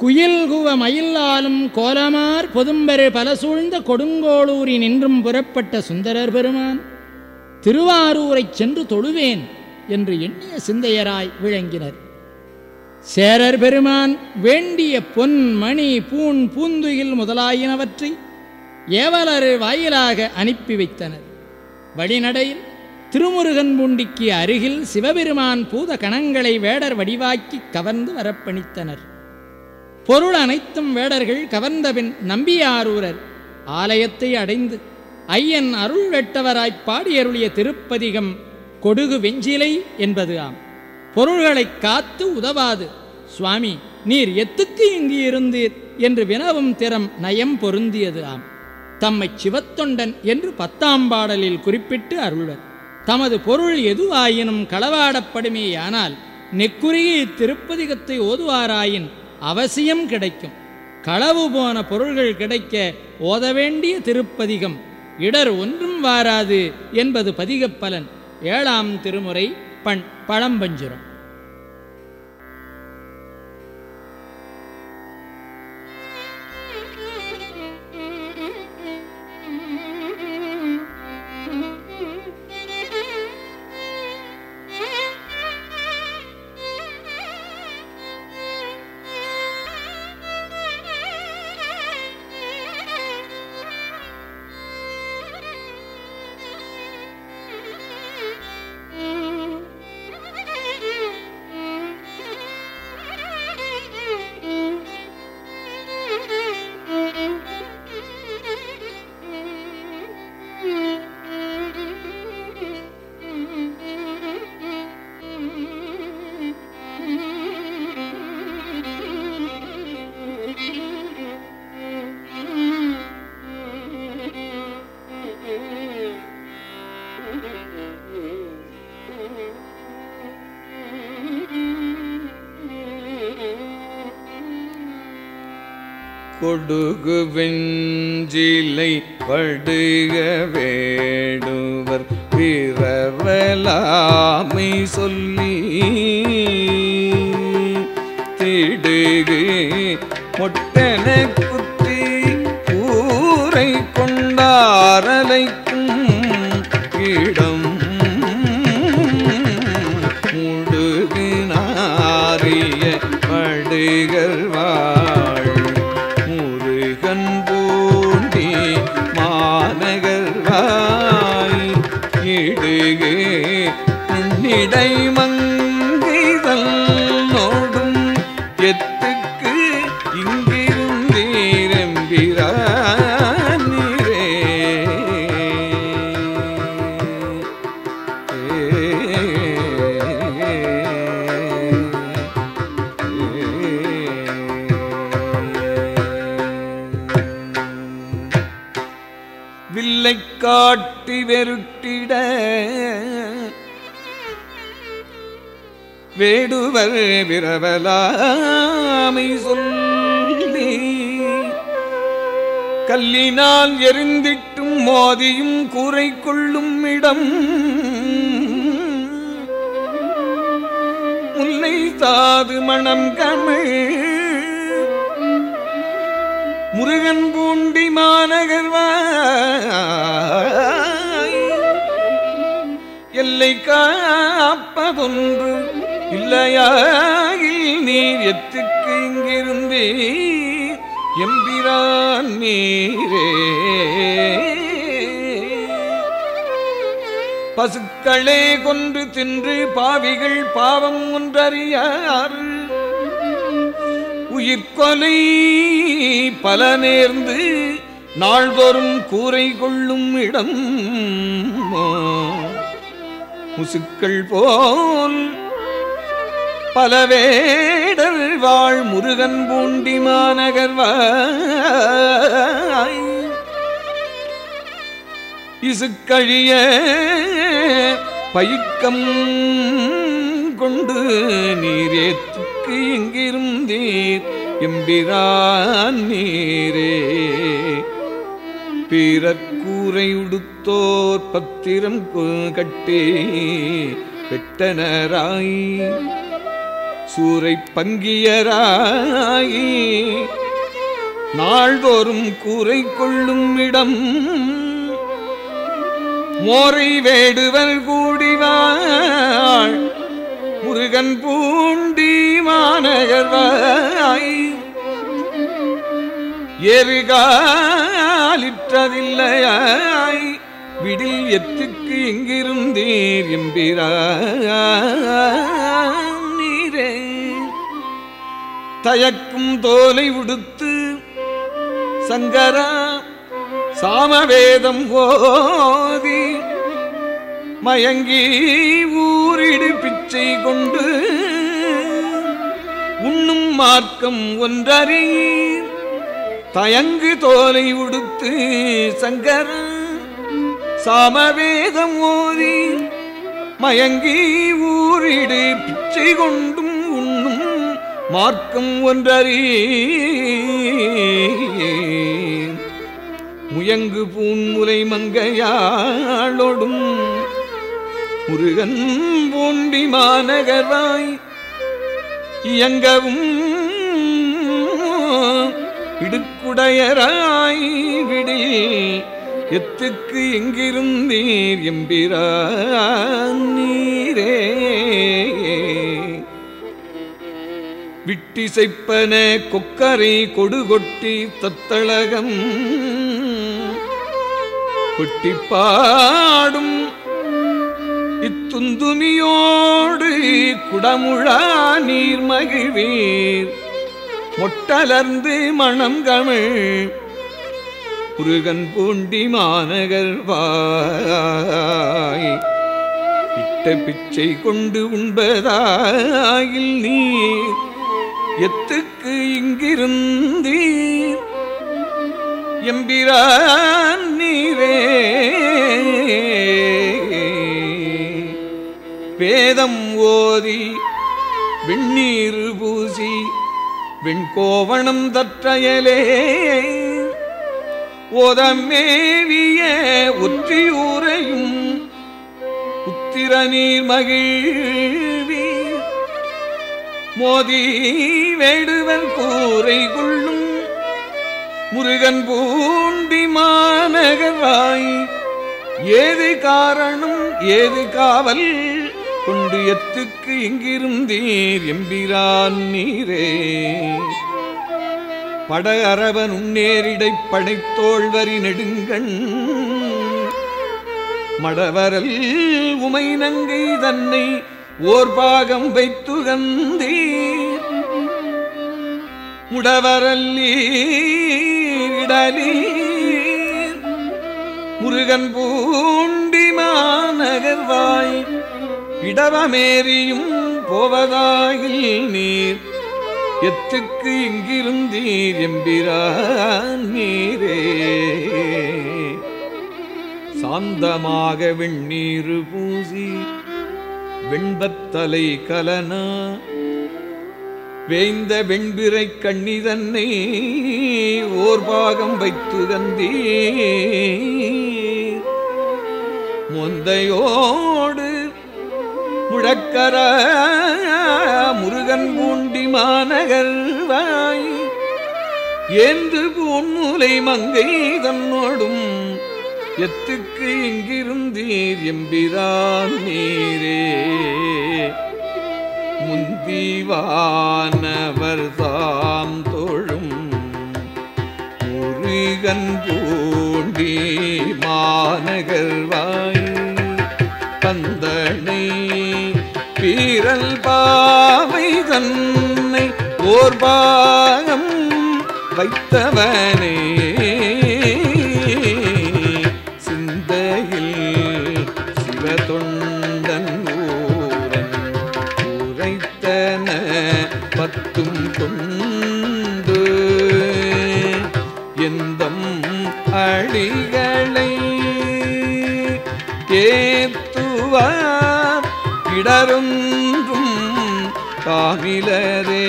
குயில் குவ மயிலாலும் கோலமார் பொதும்பெரு பல சூழ்ந்த கொடுங்கோளூரி நின்றும் புறப்பட்ட சுந்தரர் பெருமான் திருவாரூரைச் சென்று தொழுவேன் என்று எண்ணிய சிந்தையராய் விளங்கினர். சேரர் பெருமான் வேண்டிய பொன் மணி பூண் பூந்துயில் முதலாயினவற்றை ஏவலர் வாயிலாக அனுப்பி வைத்தனர். வழிநடையில் திருமுருகன் பூண்டிக்கு அருகில் சிவபெருமான் பூத கணங்களை வேடர் வடிவாக்கி கவர்ந்து வரப்பணித்தனர். பொருள் அனைத்தும் வேடர்கள் கவர்ந்தபின் நம்பியாரூரர். ஆலயத்தை அடைந்து ஐயன் அருள் வெட்டவராய்ப் பாடியருளிய திருப்பதிகம் கொடுகு வெஞ்சிலை என்பது ஆம். பொருள்களைக் காத்து உதவாது. சுவாமி நீர் எத்துக்கு இங்கு இருந்தீர் என்று வினவும் திறம் நயம் பொருந்தியது ஆம். தம்மைச் சிவத்தொண்டன் என்று பத்தாம் பாடலில் குறிப்பிட்டு அருள்வர். தமது பொருள் எதுவாயினும் களவாடப்படுமேயானால் நெக்குரிய இத்திருப்பதிகத்தை ஓதுவாராயின் அவசியம் கிடைக்கும். களவு போன பொருள்கள் கிடைக்க ஓத வேண்டிய திருப்பதிகம். இடர் ஒன்றும் வாராது என்பது பதிகப்பலன். ஏழாம் திருமுறை பண் பழம்பஞ்சுரம். கொடுகு வெஞ்சிலை படுக வேடுவர். பிறவலாமை சொல்லி திடுகு. மொட்டன குத்தி ஊரை கொண்டாரலை வில்லை காட்டி வெருட்டிட வேடுவர் விரவலாமை சொல்லி கல்லினால் எரிந்திட்டும் மோதியும் கூரை கொள்ளும் இடம் தாது மணம் கமிழ் முருகன் பூண்டி மாநகர்வாய் எல்லை காப்பதொன்று இல்லையாகில் நீர் எத்துக்கு இங்கிருந்தே. எம்பிரான் நீரே. பசுக்களே கொன்று தின்று பாவிகள் பாவம் ஒன்றறியாறு உயிர்கொலை பல நேர்ந்து நாள்தோறும் கூரை கொள்ளும் இடம். முசுக்கள் போல் பலவேடர் வாழ் முருகன் பூண்டி மாநகர்வாய் இசுக்கழிய பயிக்கம் கொண்டு நீரேத்துக்கு இங்கிருந்தீர். எம்பிரான் நீரே. பிறக்கூரையுடுத்தோர் பத்திரம் கு- கட்டி. வெட்டனராய். சூரை பங்கியராகி நாள்தோறும் கூரை கொள்ளும் இடம் மோரை வேடுவர் கூடிவாள். முருகன் பூண்டி மாநகர்வாய். எருகாலிற்றதில்லையாய் விடில் எத்துக்கு எங்கிருந்தீர் எம்பிரா நீரே. தயக்கும் தோலை உடுத்து சங்கரா சாமவேதம் ஓதி மயங்கி ஊரிடு பிச்சை கொண்டு உண்ணும் மார்க்கம் ஒன்றறியீர். தயங்கு தோலை உடுத்து சங்கர சாமவேதம் ஓதி மயங்கி ஊரிடு பிச்சை கொண்டும் உண்ணும் மார்க்கம் ஒன்றறி முயங்கு பூன்முலை மங்கையாளொடும் முருகன் பூண்டி மாநகராய் இயங்கவும் இடுக்குடையராய் விடில் எத்துக்கு எங்கிருந்தீர் எம்பிரான் நீரே. விட்டிசைப்பன கொக்கரை கொடுகொட்டி தத்தளகம் பிட்டி பாடும். இத்துந்துமியோடு குடமுழா நீர் மகிழ்வீர். மொட்டலர்ந்து மணம் கமிழ். முருகன் பூண்டி மாநகர் வாய். இட்ட பிச்சை கொண்டு உண்பதாயில் நீர். எத்துக்கு இங்கிருந்தீர். எம்பிரான் வேதம் ஓதி விண்ணீர் பூசி விண்கோவணம் தற்றயலே. ஓதமேவிய ஒற்றியூரையும் உத்திர நீர் மகிழ்வி. மோதி வேடுவர் கூரை கொள்ளும் முருகன் பூண்டி மாநகராய். ஏது காரணம் ஏது காவல்? கொண்டு எத்துக்கு இங்கிருந்தீர் எம்பிரான் நீரே. பட அரவன் உன்னேரிடை படைத்தோழ்வரி நெடுங்கண். மடவரல் உமை நங்கை தன்னை ஓர் பாகம் வைத்துகந்தீர் முடவரல்லீடலீர் முருகன் பூண்டி மாநகர்வாய் இடவமேறியும் போவதாகில் நீர். எத்துக்கு இங்கிருந்தீர் எம்பிரான் நீரே. சாந்தமாக வெண்ணீரு பூசி வெண்பத்தலை கலனா. வேய்ந்த வெண்பிறை கண்ணி தன்னை ஓர் பாகம் வைத்து கந்தீ முந்தையோடு உழக்கர முருகன் பூண்டி மாநகர்வாய் என்று பூன்முலை மங்கை தன்னோடும் எத்துக்கு இங்கிருந்தீர் எம்பிரான் நீரே. முந்திவானவர் தாம் தொழும் முருகன் பூண்டி மாநகர்வாய் தந்தனை பீரல் பாவை தன்னை ஓர் பாகம் வைத்தவனே. சிந்தையில் சிவதொண்டன் ஊரன் உரைத்தன பத்தும் கொண்டு எந்தம் அடிகளை ஏத்துவார் இடருந்தும் தாமிலரே